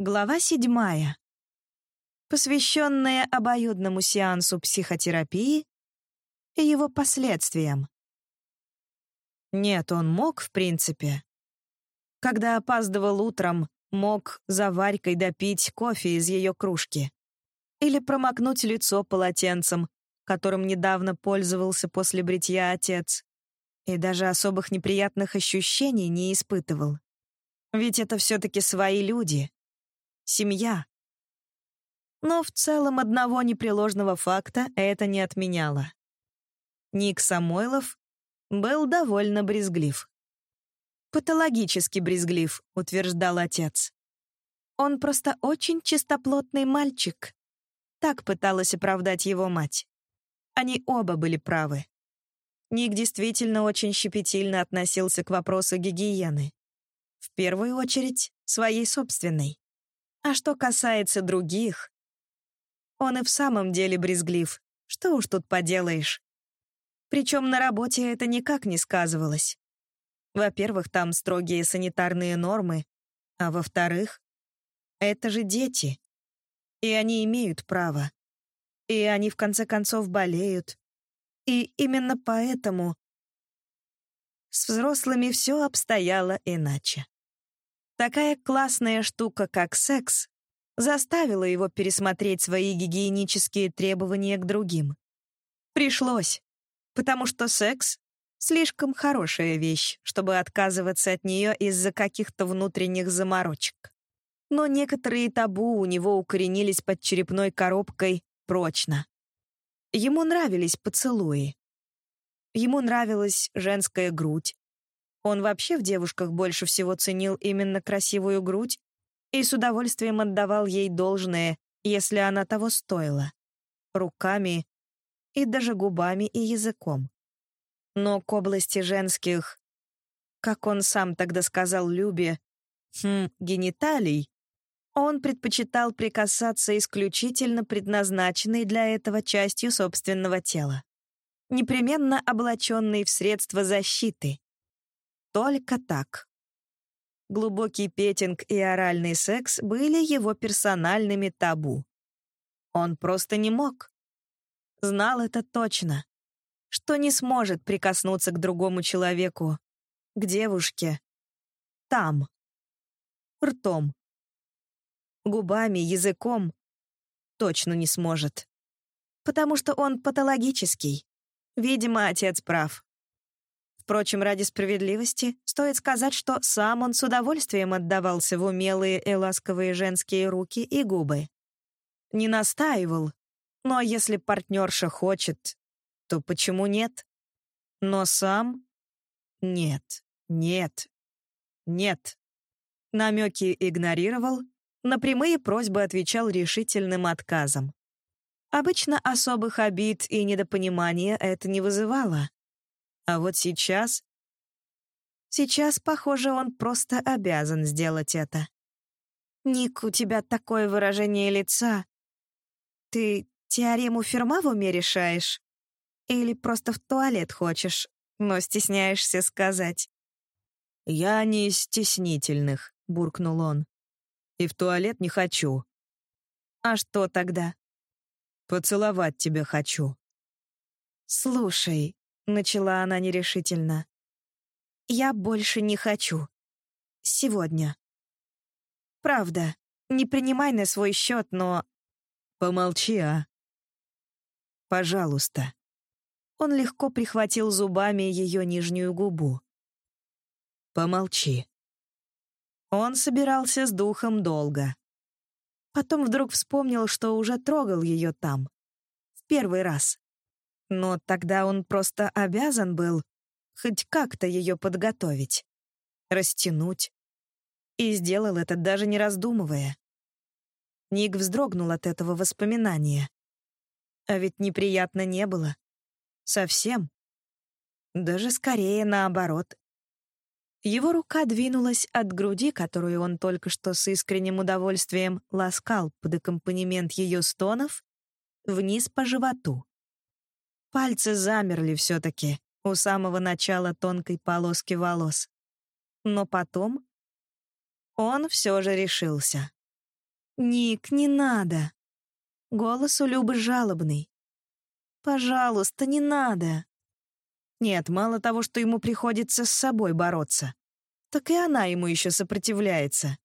Глава седьмая. Посвященная обоюдному сеансу психотерапии и его последствиям. Нет, он мог, в принципе. Когда опаздывал утром, мог за Варькой допить кофе из ее кружки. Или промокнуть лицо полотенцем, которым недавно пользовался после бритья отец. И даже особых неприятных ощущений не испытывал. Ведь это все-таки свои люди. Семья. Но в целом одного непреложного факта это не отменяло. Ник Самойлов был довольно брезглив. «Патологически брезглив», — утверждал отец. «Он просто очень чистоплотный мальчик», — так пыталась оправдать его мать. Они оба были правы. Ник действительно очень щепетильно относился к вопросу гигиены. В первую очередь, своей собственной. А что касается других, он и в самом деле брезглив. Что уж тут поделаешь. Причем на работе это никак не сказывалось. Во-первых, там строгие санитарные нормы, а во-вторых, это же дети. И они имеют право. И они, в конце концов, болеют. И именно поэтому с взрослыми все обстояло иначе. Такая классная штука, как секс, заставила его пересмотреть свои гигиенические требования к другим. Пришлось, потому что секс — слишком хорошая вещь, чтобы отказываться от нее из-за каких-то внутренних заморочек. Но некоторые табу у него укоренились под черепной коробкой прочно. Ему нравились поцелуи. Ему нравилась женская грудь. Он вообще в девушках больше всего ценил именно красивую грудь и с удовольствием отдавал ей должное, если она того стоила. Руками и даже губами и языком. Но к области женских, как он сам тогда сказал Любе, хм, гениталий, он предпочитал прикасаться исключительно предназначенной для этого частью собственного тела, непременно облаченной в средства защиты. Только так. Глубокий петинг и оральный секс были его персональными табу. Он просто не мог. Знал это точно, что не сможет прикоснуться к другому человеку, к девушке, там, ртом, губами, языком, точно не сможет. Потому что он патологический. Видимо, отец прав. Впрочем, ради справедливости стоит сказать, что сам он с удовольствием отдавался в умелые и ласковые женские руки и губы. Не настаивал, но если партнерша хочет, то почему нет? Но сам — нет, нет, нет. Намеки игнорировал, на прямые просьбы отвечал решительным отказом. Обычно особых обид и недопонимания это не вызывало. А вот сейчас... Сейчас, похоже, он просто обязан сделать это. «Ник, у тебя такое выражение лица. Ты теорему Ферма в уме решаешь? Или просто в туалет хочешь, но стесняешься сказать?» «Я не из стеснительных», — буркнул он. «И в туалет не хочу». «А что тогда?» «Поцеловать тебя хочу». «Слушай, Начала она нерешительно. «Я больше не хочу. Сегодня. Правда, не принимай на свой счет, но...» «Помолчи, а?» «Пожалуйста». Он легко прихватил зубами ее нижнюю губу. «Помолчи». Он собирался с духом долго. Потом вдруг вспомнил, что уже трогал ее там. В первый раз. Но тогда он просто обязан был хоть как-то ее подготовить, растянуть. И сделал это, даже не раздумывая. Ник вздрогнул от этого воспоминания. А ведь неприятно не было. Совсем. Даже скорее наоборот. Его рука двинулась от груди, которую он только что с искренним удовольствием ласкал под аккомпанемент ее стонов, вниз по животу. Пальцы замерли все-таки у самого начала тонкой полоски волос. Но потом он все же решился. «Ник, не надо!» Голос у Любы жалобный. «Пожалуйста, не надо!» Нет, мало того, что ему приходится с собой бороться, так и она ему еще сопротивляется.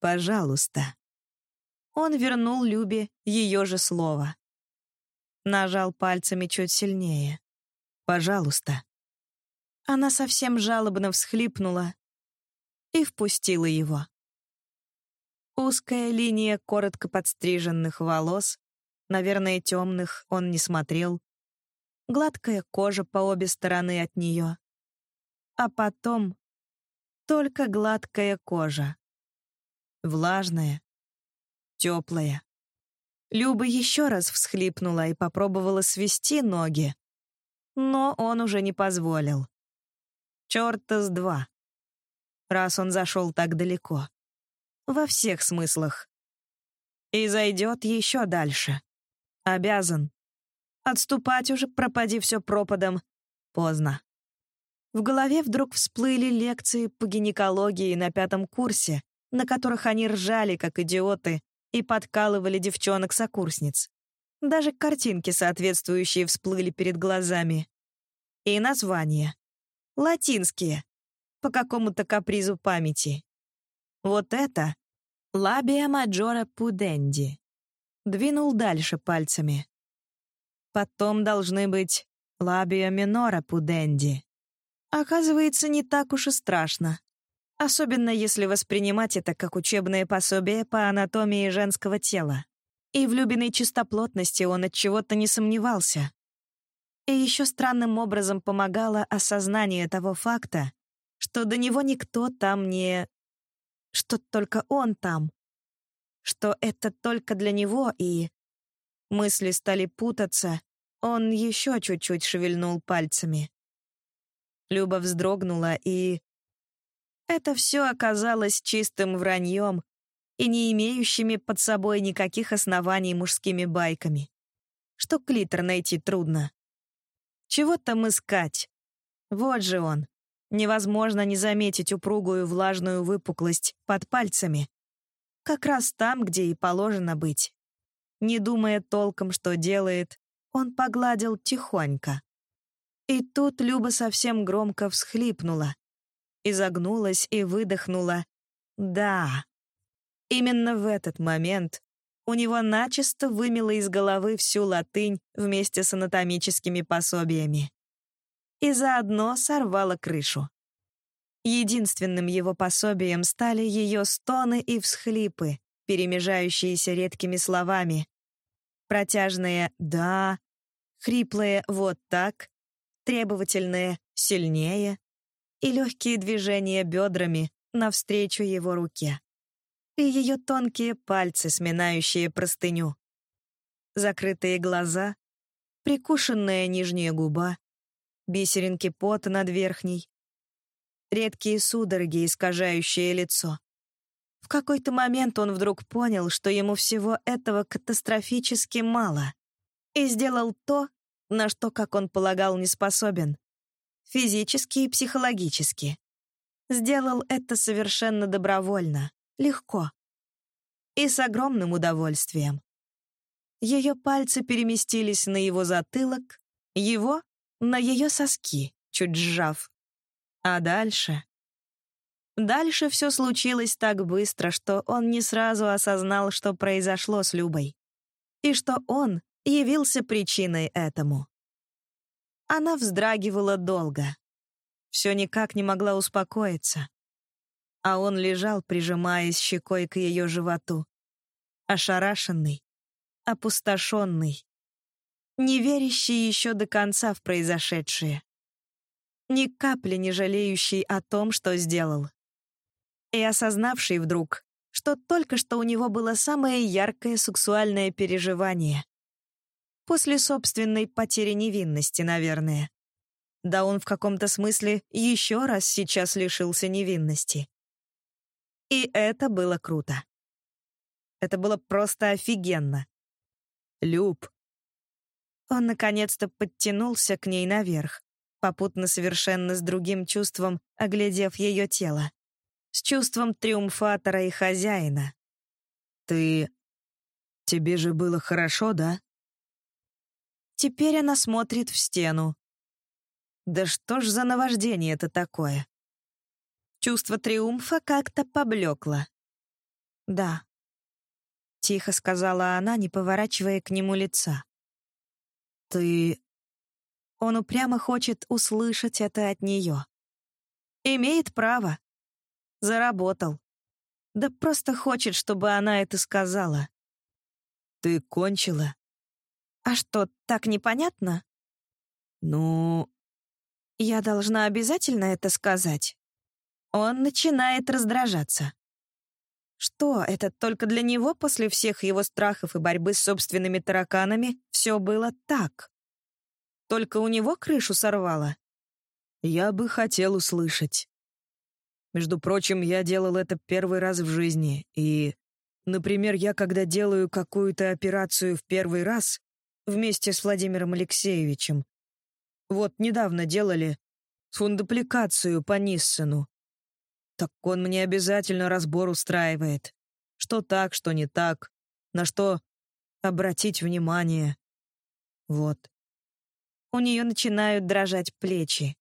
«Пожалуйста». Он вернул Любе ее же слово. Нажал пальцами чуть сильнее. «Пожалуйста». Она совсем жалобно всхлипнула и впустила его. Узкая линия коротко подстриженных волос, наверное, темных, он не смотрел, гладкая кожа по обе стороны от нее. А потом только гладкая кожа. Влажная, теплая. Люба еще раз всхлипнула и попробовала свести ноги, но он уже не позволил. Чёрта с два. Раз он зашел так далеко. Во всех смыслах. И зайдет еще дальше. Обязан. Отступать уже, пропади все пропадом. Поздно. В голове вдруг всплыли лекции по гинекологии на пятом курсе, на которых они ржали, как идиоты, и подкалывали девчонок-сокурсниц. Даже картинки соответствующие всплыли перед глазами. И названия. Латинские. По какому-то капризу памяти. Вот это «Лабия маджора пуденди». Двинул дальше пальцами. Потом должны быть «Лабия минора пуденди». Оказывается, не так уж и страшно. Особенно если воспринимать это как учебное пособие по анатомии женского тела. И в Любиной чистоплотности он от чего-то не сомневался. И еще странным образом помогало осознание того факта, что до него никто там не что только он там, что это только для него, и... Мысли стали путаться, он еще чуть-чуть шевельнул пальцами. Люба вздрогнула, и... Это все оказалось чистым враньем и не имеющими под собой никаких оснований мужскими байками. Что клитор найти трудно. Чего там искать? Вот же он, Невозможно не заметить упругую влажную выпуклость под пальцами. Как раз там, где и положено быть. Не думая толком, что делает, он погладил тихонько. И тут Люба совсем громко всхлипнула. Изогнулась и выдохнула. «Да». Именно в этот момент у него начисто вымело из головы всю латынь вместе с анатомическими пособиями и заодно сорвала крышу. Единственным его пособием стали ее стоны и всхлипы, перемежающиеся редкими словами. Протяжные «да», хриплые «вот так», требовательные «сильнее» и легкие движения бедрами навстречу его руке. И ее тонкие пальцы, сминающие простыню. Закрытые глаза, прикушенная нижняя губа, бисеринки пота над верхней, редкие судороги, искажающие лицо. В какой-то момент он вдруг понял, что ему всего этого катастрофически мало, и сделал то, на что, как он полагал, не способен. Физически и психологически. Сделал это совершенно добровольно, легко. И с огромным удовольствием. Ее пальцы переместились на его затылок, его на ее соски, чуть сжав. А дальше... Дальше все случилось так быстро, что он не сразу осознал, что произошло с Любой. И что он явился причиной этому. Она вздрагивала долго. Все никак не могла успокоиться. А он лежал, прижимаясь щекой к ее животу. Ошарашенный, опустошенный, не верящий еще до конца в произошедшее. Ни капли не жалеющий о том, что сделал. И осознавший вдруг, что только что у него было самое яркое сексуальное переживание. После собственной потери невинности, наверное. Да он в каком-то смысле еще раз сейчас лишился невинности. И это было круто. Это было просто офигенно. Люб, он наконец-то подтянулся к ней наверх, попутно совершенно с другим чувством, оглядев ее тело. С чувством триумфатора и хозяина. Ты... Тебе же было хорошо, да? Теперь она смотрит в стену. Да что ж за наваждение это такое? Чувство триумфа как-то поблекло. «Да», — тихо сказала она, не поворачивая к нему лица. «Ты...» Он упрямо хочет услышать это от нее. Имеет право. Заработал. Да просто хочет, чтобы она это сказала. «Ты кончила?» «А что, так непонятно?» «Ну...» «Я должна обязательно это сказать?» Он начинает раздражаться. Что, это только для него после всех его страхов и борьбы с собственными тараканами все было так? Только у него крышу сорвало? Я бы хотел услышать. Между прочим, я делал это первый раз в жизни, и, например, я когда делаю какую-то операцию в первый раз вместе с Владимиром Алексеевичем, вот недавно делали фундупликацию по Ниссену, так он мне обязательно разбор устраивает. Что так, что не так, на что обратить внимание. Вот. У нее начинают дрожать плечи.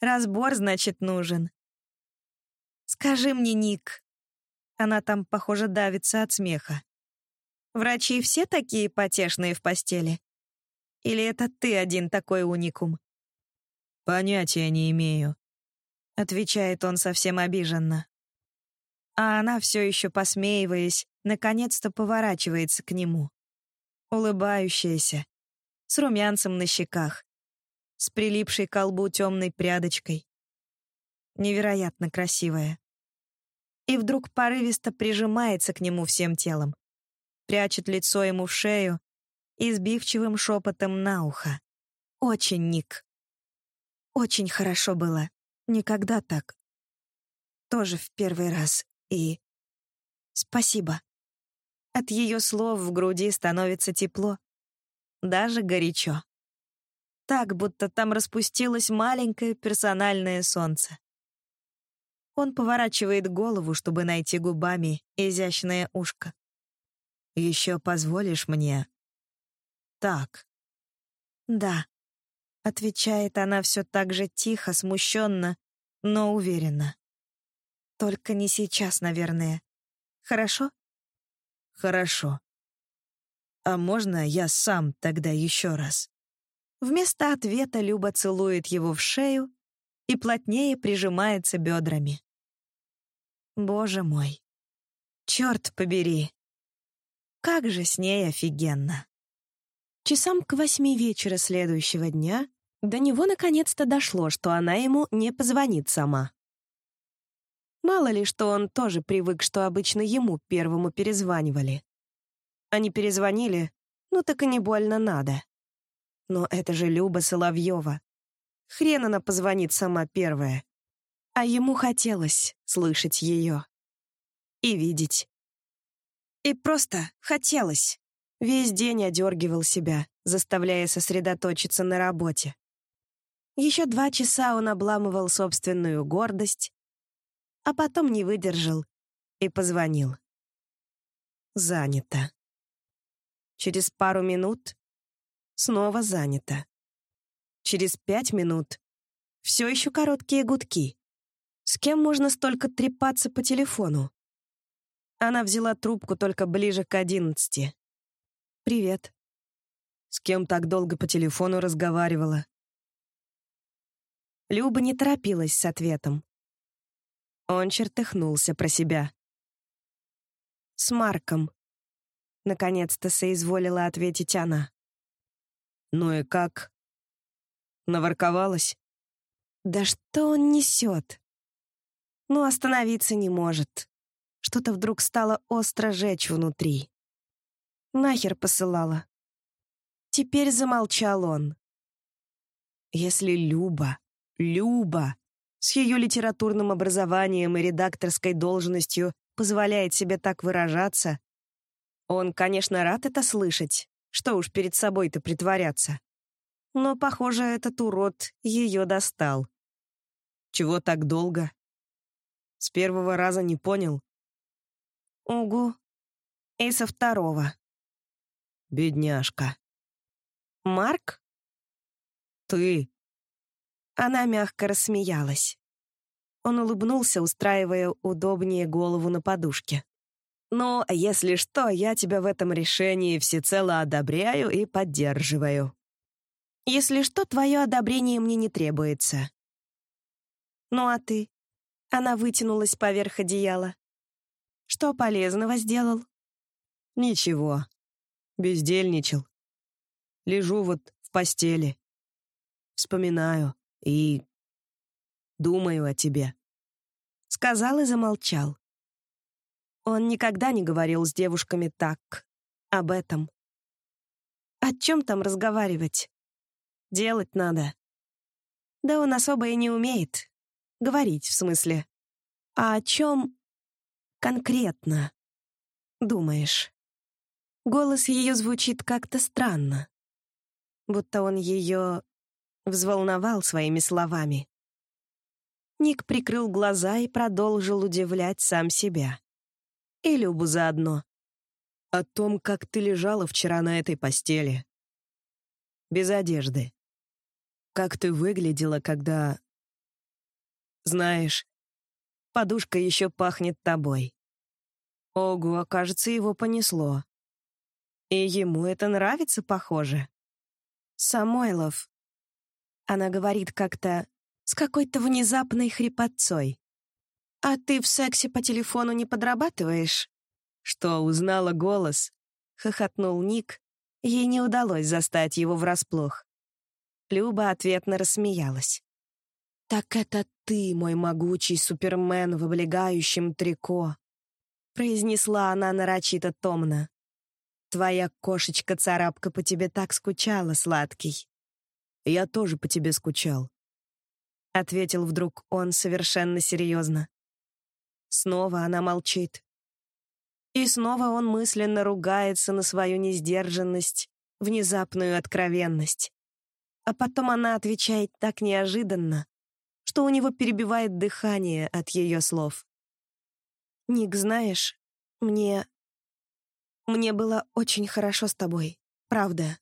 Разбор, значит, нужен. Скажи мне, Ник. Она там, похоже, давится от смеха. Врачи все такие потешные в постели? Или это ты один такой уникум? Понятия не имею. — отвечает он совсем обиженно. А она, все еще посмеиваясь, наконец-то поворачивается к нему. Улыбающаяся, с румянцем на щеках, с прилипшей к колбу темной прядочкой. Невероятно красивая. И вдруг порывисто прижимается к нему всем телом, прячет лицо ему в шею и сбивчивым шепотом на ухо. «Очень, Ник. Очень хорошо было. Никогда так. Тоже в первый раз. И... Спасибо. От ее слов в груди становится тепло. Даже горячо. Так, будто там распустилось маленькое персональное солнце. Он поворачивает голову, чтобы найти губами изящное ушко. «Еще позволишь мне?» «Так». «Да», — отвечает она все так же тихо, смущенно, но уверенно. Только не сейчас, наверное. Хорошо? Хорошо. А можно я сам тогда еще раз? Вместо ответа Люба целует его в шею и плотнее прижимается бедрами. Боже мой. Черт побери. Как же с ней офигенно. Часам к восьми вечера следующего дня до него наконец-то дошло, что она ему не позвонит сама. Мало ли, что он тоже привык, что обычно ему первому перезванивали. Они перезвонили, ну так и не больно надо. Но это же Люба Соловьева. Хрен она позвонит сама первая. А ему хотелось слышать ее. И видеть. И просто хотелось. Весь день одергивал себя, заставляя сосредоточиться на работе. Еще два часа он обламывал собственную гордость, а потом не выдержал и позвонил. Занято. Через пару минут снова занято. Через пять минут все еще короткие гудки. С кем можно столько трепаться по телефону? Она взяла трубку только ближе к одиннадцати. «Привет». «С кем так долго по телефону разговаривала?» Люба не торопилась с ответом. Он чертыхнулся про себя. «С Марком», — наконец-то соизволила ответить она. «Ну и как? Наворковалась?» «Да что он несет?» Ну, остановиться не может. Что-то вдруг стало остро жечь внутри. Нахер посылала. Теперь замолчал он. Если Люба Люба с ее литературным образованием и редакторской должностью позволяет себе так выражаться. Он, конечно, рад это слышать, что уж перед собой-то притворяться. Но, похоже, этот урод ее достал. Чего так долго? С первого раза не понял? Угу. И со второго. Бедняжка. Марк? Ты. Она мягко рассмеялась. Он улыбнулся, устраивая удобнее голову на подушке. «Ну, если что, я тебя в этом решении всецело одобряю и поддерживаю. Если что, твое одобрение мне не требуется». «Ну а ты?» Она вытянулась поверх одеяла. «Что полезного сделал?» «Ничего. Бездельничал. Лежу вот в постели. Вспоминаю и думаю о тебе». Сказал и замолчал. Он никогда не говорил с девушками так, об этом. О чем там разговаривать? Делать надо. Да он особо и не умеет. Говорить, в смысле. А о чем конкретно думаешь? Голос ее звучит как-то странно. Будто он ее взволновал своими словами. Ник прикрыл глаза и продолжил удивлять сам себя. И Любу заодно. О том, как ты лежала вчера на этой постели. Без одежды. Как ты выглядела, когда... Знаешь, подушка еще пахнет тобой. Ого, кажется, его понесло. И ему это нравится, похоже. Самойлов. Она говорит как-то с какой-то внезапной хрипотцой. «А ты в сексе по телефону не подрабатываешь?» «Что, узнала голос?» — хохотнул Ник. Ей не удалось застать его врасплох. Люба ответно рассмеялась. «Так это ты, мой могучий супермен в облегающем трико», — произнесла она нарочито томно. «Твоя кошечка-царапка по тебе так скучала, сладкий». «Я тоже по тебе скучал», — ответил вдруг он совершенно серьезно. Снова она молчит. И снова он мысленно ругается на свою несдержанность, внезапную откровенность. А потом она отвечает так неожиданно, что у него перебивает дыхание от ее слов. «Ник, знаешь, мне... Мне было очень хорошо с тобой, правда.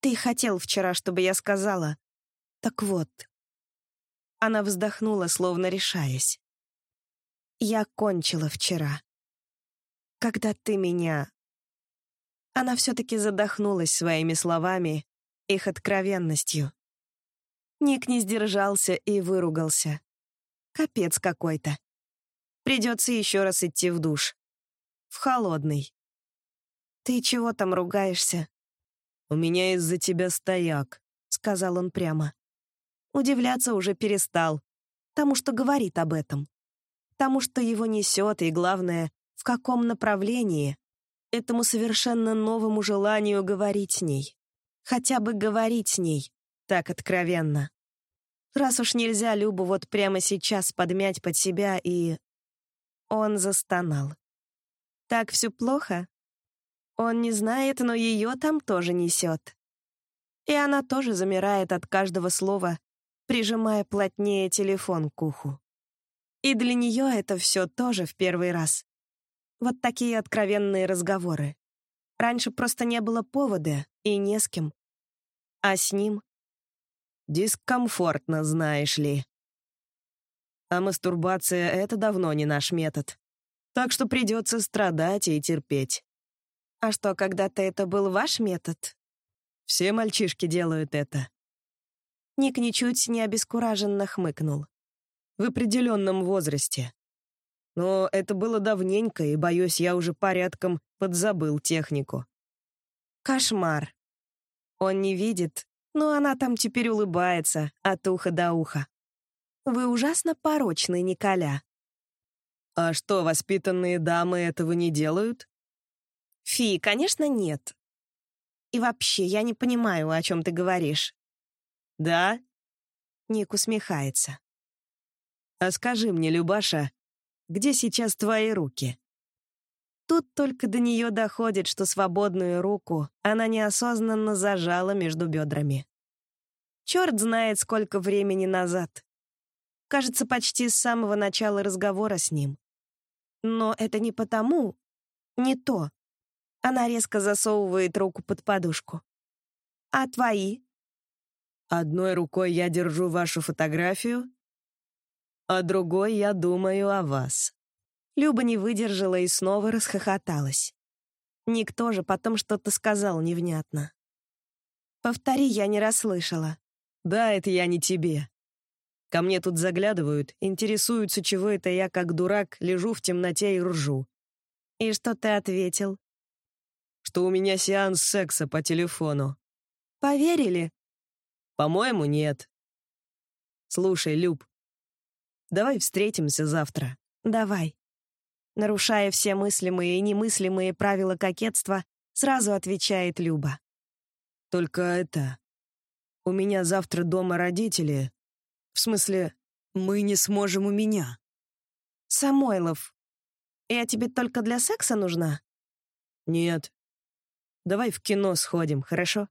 Ты хотел вчера, чтобы я сказала. Так вот». Она вздохнула, словно решаясь. Я кончила вчера. Когда ты меня... Она все-таки задохнулась своими словами, их откровенностью. Ник не сдержался и выругался. Капец какой-то. Придется еще раз идти в душ. В холодный. «Ты чего там ругаешься?» «У меня из-за тебя стояк», — сказал он прямо. Удивляться уже перестал, тому что говорит об этом тому, что его несет, и, главное, в каком направлении, этому совершенно новому желанию говорить с ней. Хотя бы говорить с ней так откровенно. Раз уж нельзя Любу вот прямо сейчас подмять под себя и... Он застонал. Так все плохо? Он не знает, но ее там тоже несет. И она тоже замирает от каждого слова, прижимая плотнее телефон к уху. И для нее это все тоже в первый раз. Вот такие откровенные разговоры. Раньше просто не было повода и не с кем. А с ним... Дискомфортно, знаешь ли. А мастурбация — это давно не наш метод. Так что придется страдать и терпеть. А что, когда-то это был ваш метод? Все мальчишки делают это. Ник ничуть не обескураженно хмыкнул в определенном возрасте. Но это было давненько, и, боюсь, я уже порядком подзабыл технику. Кошмар. Он не видит, но она там теперь улыбается от уха до уха. Вы ужасно порочный, Николя. А что, воспитанные дамы этого не делают? Фи, конечно, нет. И вообще, я не понимаю, о чем ты говоришь. Да? Ник усмехается. А скажи мне, Любаша, где сейчас твои руки?» Тут только до нее доходит, что свободную руку она неосознанно зажала между бедрами. Черт знает, сколько времени назад. Кажется, почти с самого начала разговора с ним. Но это не потому, не то, Она резко засовывает руку под подушку. «А твои?» «Одной рукой я держу вашу фотографию, а другой я думаю о вас». Люба не выдержала и снова расхохоталась. Ник тоже потом что-то сказал невнятно. «Повтори, я не расслышала». «Да, это я не тебе. Ко мне тут заглядывают, интересуются, чего это я, как дурак, лежу в темноте и ржу». «И что ты ответил?» что у меня сеанс секса по телефону. Поверили? По-моему, нет. Слушай, Люб, давай встретимся завтра. Давай. Нарушая все мыслимые и немыслимые правила кокетства, сразу отвечает Люба. Только это... У меня завтра дома родители. В смысле, мы не сможем у меня. Самойлов, я тебе только для секса нужна? Нет, Давай в кино сходим, хорошо?»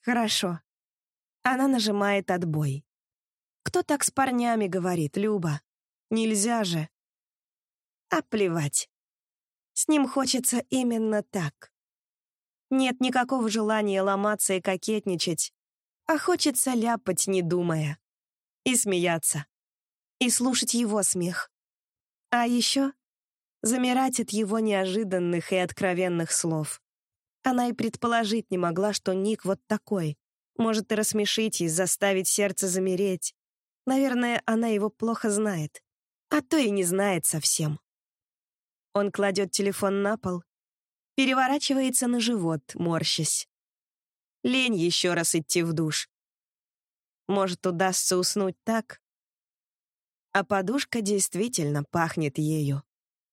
«Хорошо». Она нажимает отбой. «Кто так с парнями говорит, Люба? Нельзя же». А плевать. С ним хочется именно так. Нет никакого желания ломаться и кокетничать, а хочется ляпать, не думая. И смеяться. И слушать его смех. А еще замирать от его неожиданных и откровенных слов. Она и предположить не могла, что Ник вот такой. Может и рассмешить, и заставить сердце замереть. Наверное, она его плохо знает. А то и не знает совсем. Он кладет телефон на пол, переворачивается на живот, морщась. Лень еще раз идти в душ. Может, удастся уснуть так? А подушка действительно пахнет ею.